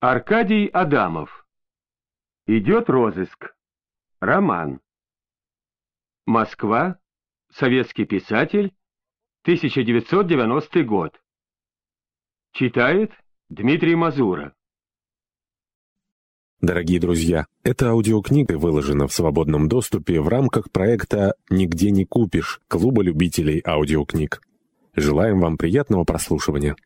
Аркадий Адамов. Идет розыск. Роман. Москва. Советский писатель. 1990 год. Читает Дмитрий Мазура. Дорогие друзья, эта аудиокнига выложена в свободном доступе в рамках проекта «Нигде не купишь» Клуба любителей аудиокниг. Желаем вам приятного прослушивания.